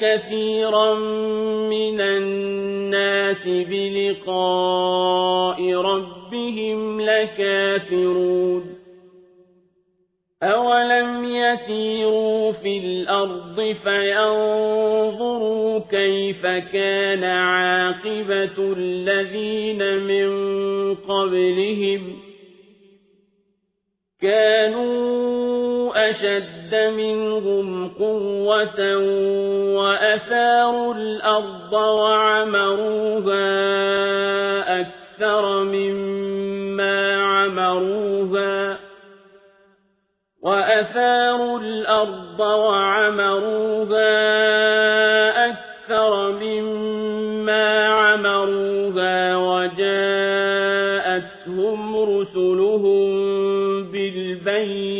كثيرا من الناس بلقاء ربهم لكافرون أولم يسيروا في الأرض فينظروا كيف كان عاقبة الذين من قبلهم كانوا أشد منهم قوة وأثاروا الأرض وعمروها أكثر مما عمروها وأثاروا الأرض وعمروها أكثر مما عمروها وجاءتهم رسلهم بالبينات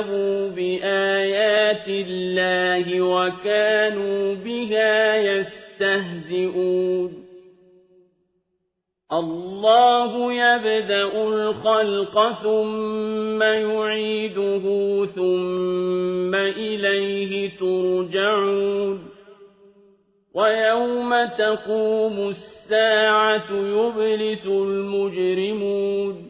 كذبوا بآيات الله وكانوا بها يستهزئون. الله يبدأ الخلق ثم يعيده ثم إليه ترجعون. ويوم تقوم الساعة يبلس المجرمون.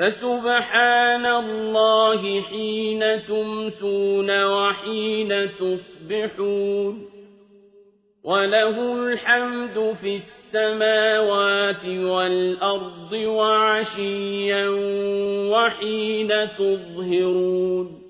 فسبحان الله حين تمسون وحين تصبحون وله الحمد في السماوات والأرض وعشيا وحين تظهرون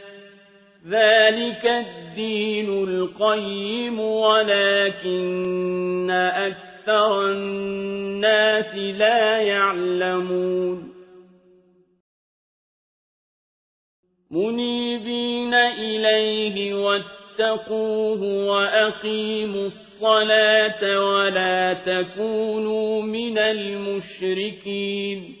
ذلك الدين القيم ولكن أكثر الناس لا يعلمون منيبين إليه واتقوه وأقيموا الصلاة ولا تكونوا من المشركين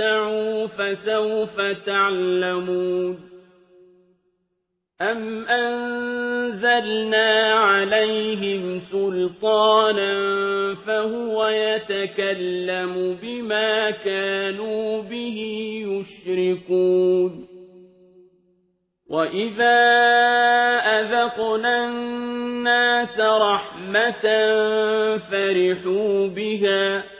فتمتعوا فسوف تعلمون أم أنزلنا عليهم سلطانا فهو يتكلم بما كانوا به يشركون وإذا أذقنا الناس رحمة فرحوا بها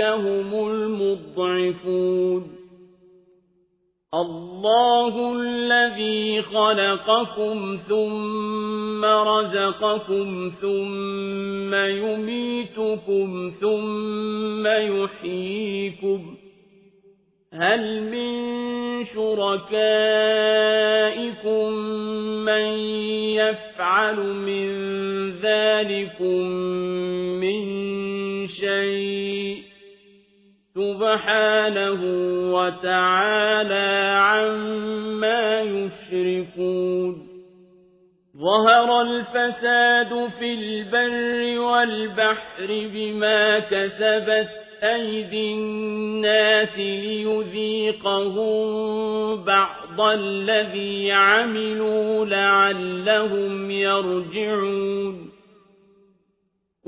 هم المضعفون. الله الذي خلقكم ثم رزقكم ثم يميتكم ثم يحييكم. هل من شركائكم من يفعل من ذلكم من شيء؟ سبحانه وتعالى عما يشركون. ظهر الفساد في البر والبحر بما كسبت أيدي الناس ليذيقهم بعض الذي عملوا لعلهم يرجعون.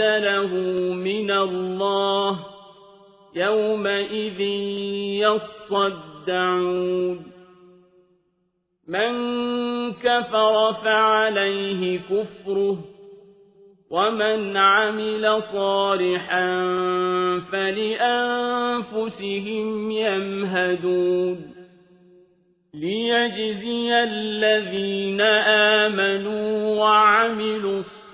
له من الله يومئذ يصدعون. من كفر فعليه كفره ومن عمل صالحا فلأنفسهم يمهدون. ليجزي الذين آمنوا وعملوا الصالحات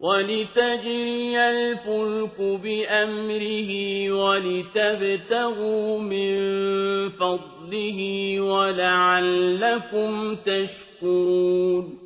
ولتجري الفلك بأمره ولتبتغوا من فضله ولعلكم تشكرون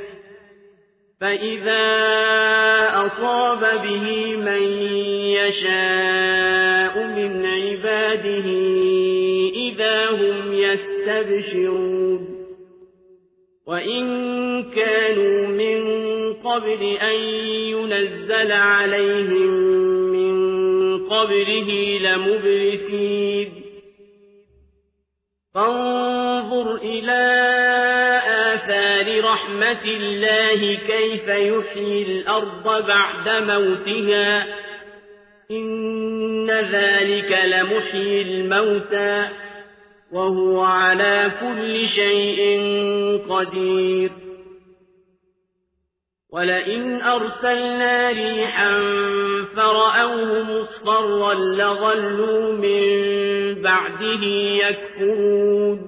فإذا أصاب به من يشاء من عباده إذا هم يستبشرون وإن كانوا من قبل أن ينزل عليهم من قبله لمبرسين فانظر إلى رحمة الله كيف يحيي الأرض بعد موتها إن ذلك لمحيي الموتى وهو على كل شيء قدير. ولئن أرسلنا ريحا فرأوه مصفرا لظلوا من بعده يكفرون.